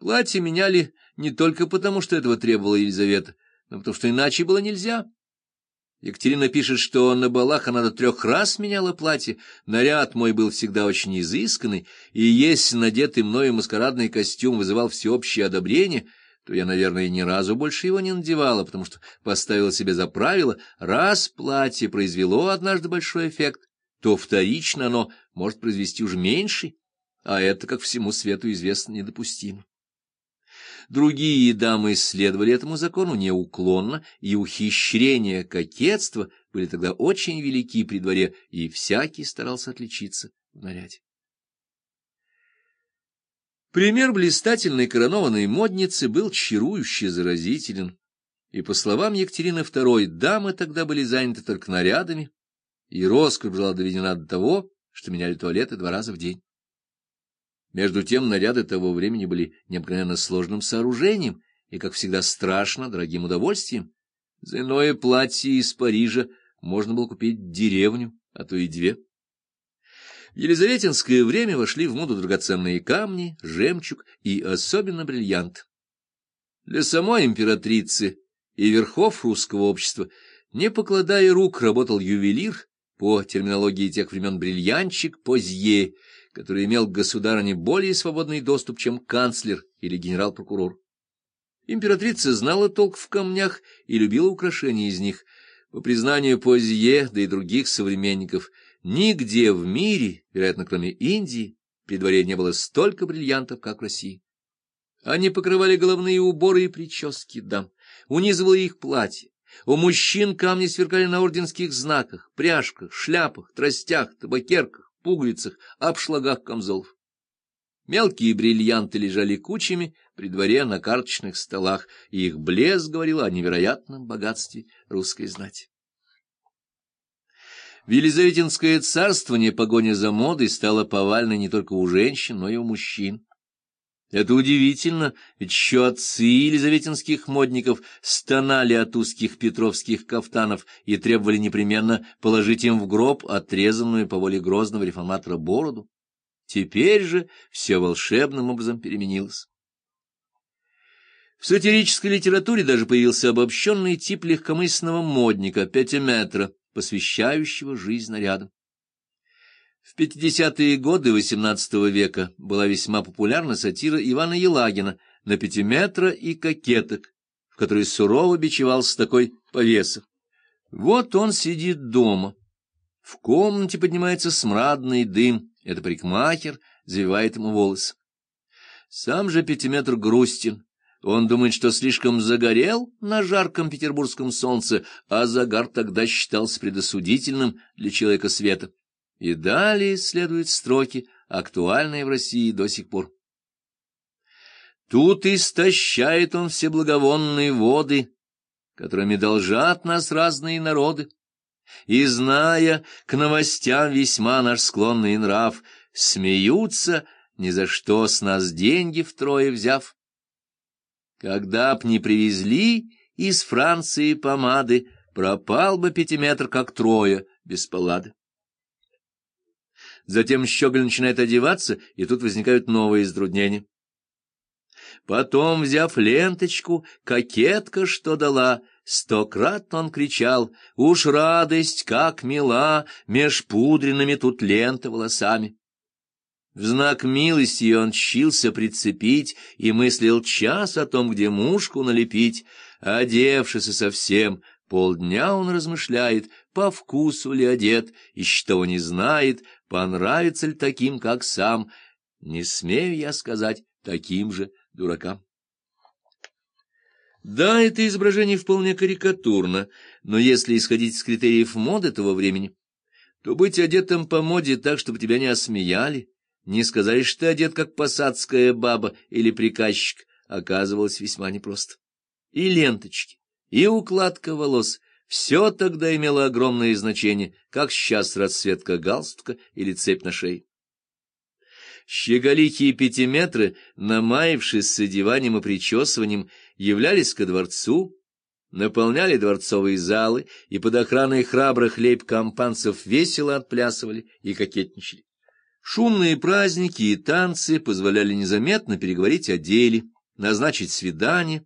Платье меняли не только потому, что этого требовала Елизавета, но потому что иначе было нельзя. Екатерина пишет, что на балах она до трех раз меняла платье, наряд мой был всегда очень изысканный, и если надетый мною маскарадный костюм вызывал всеобщее одобрение, то я, наверное, ни разу больше его не надевала, потому что поставила себе за правило, раз платье произвело однажды большой эффект, то вторично оно может произвести уже меньший, а это, как всему свету известно, недопустимо. Другие дамы следовали этому закону неуклонно, и ухищрения кокетства были тогда очень велики при дворе, и всякий старался отличиться в наряде. Пример блистательной коронованной модницы был чарующе заразителен, и, по словам Екатерины II, дамы тогда были заняты только нарядами, и роскошь была доведена до того, что меняли туалеты два раза в день. Между тем наряды того времени были необыкновенно сложным сооружением и, как всегда, страшно дорогим удовольствием. За иное платье из Парижа можно было купить деревню, а то и две. В Елизаветинское время вошли в моду драгоценные камни, жемчуг и особенно бриллиант. Для самой императрицы и верхов русского общества, не покладая рук, работал ювелир, по терминологии тех времен бриллианчик Позье, который имел к государыне более свободный доступ, чем канцлер или генерал-прокурор. Императрица знала толк в камнях и любила украшения из них. По признанию Позье, да и других современников, нигде в мире, вероятно, кроме Индии, при дворе не было столько бриллиантов, как в России. Они покрывали головные уборы и прически дам, унизывали их платья. У мужчин камни сверкали на орденских знаках, пряжках, шляпах, тростях, табакерках пуговицах, обшлагах камзолов. Мелкие бриллианты лежали кучами при дворе на карточных столах, и их блеск говорил о невероятном богатстве русской знати. В Елизаветинское царствование погоня за модой стала повальной не только у женщин, но и у мужчин. Это удивительно, ведь еще отцы елизаветинских модников стонали от узких петровских кафтанов и требовали непременно положить им в гроб отрезанную по воле грозного реформатора бороду. Теперь же все волшебным образом переменилось. В сатирической литературе даже появился обобщенный тип легкомысленного модника, пятиметра, посвящающего жизнь нарядам. В 50-е годы XVIII века была весьма популярна сатира Ивана Елагина на пятиметра и кокеток, в которой сурово бичевался такой повесов. Вот он сидит дома. В комнате поднимается смрадный дым, это парикмахер завивает ему волосы. Сам же пятиметр грустен. Он думает, что слишком загорел на жарком петербургском солнце, а загар тогда считался предосудительным для человека света. И далее следуют строки, актуальные в России до сих пор. Тут истощает он все благовонные воды, которыми должат нас разные народы. И, зная к новостям весьма наш склонный нрав, смеются, ни за что с нас деньги втрое взяв. Когда б не привезли из Франции помады, пропал бы пятиметр, как трое, без паллады. Затем щеголь начинает одеваться, и тут возникают новые затруднения. Потом, взяв ленточку, кокетка что дала, стократ он кричал, «Уж радость, как мила, меж пудренными тут лента волосами!» В знак милости он чился прицепить и мыслил час о том, где мушку налепить, одевшись совсем, полдня он размышляет, по вкусу ли одет, и что не знает, понравится ли таким, как сам, не смею я сказать таким же дуракам. Да, это изображение вполне карикатурно, но если исходить из критериев моды того времени, то быть одетым по моде так, чтобы тебя не осмеяли, не сказали, что ты одет как посадская баба или приказчик, оказывалось весьма непросто. И ленточки, и укладка волос — все тогда имело огромное значение, как сейчас расцветка галстука или цепь на шее. Щеголихие пятиметры, намаявшись с одеванием и причесыванием, являлись ко дворцу, наполняли дворцовые залы и под охраной храбрых лейб-компанцев весело отплясывали и кокетничали. Шумные праздники и танцы позволяли незаметно переговорить о деле, назначить свидание,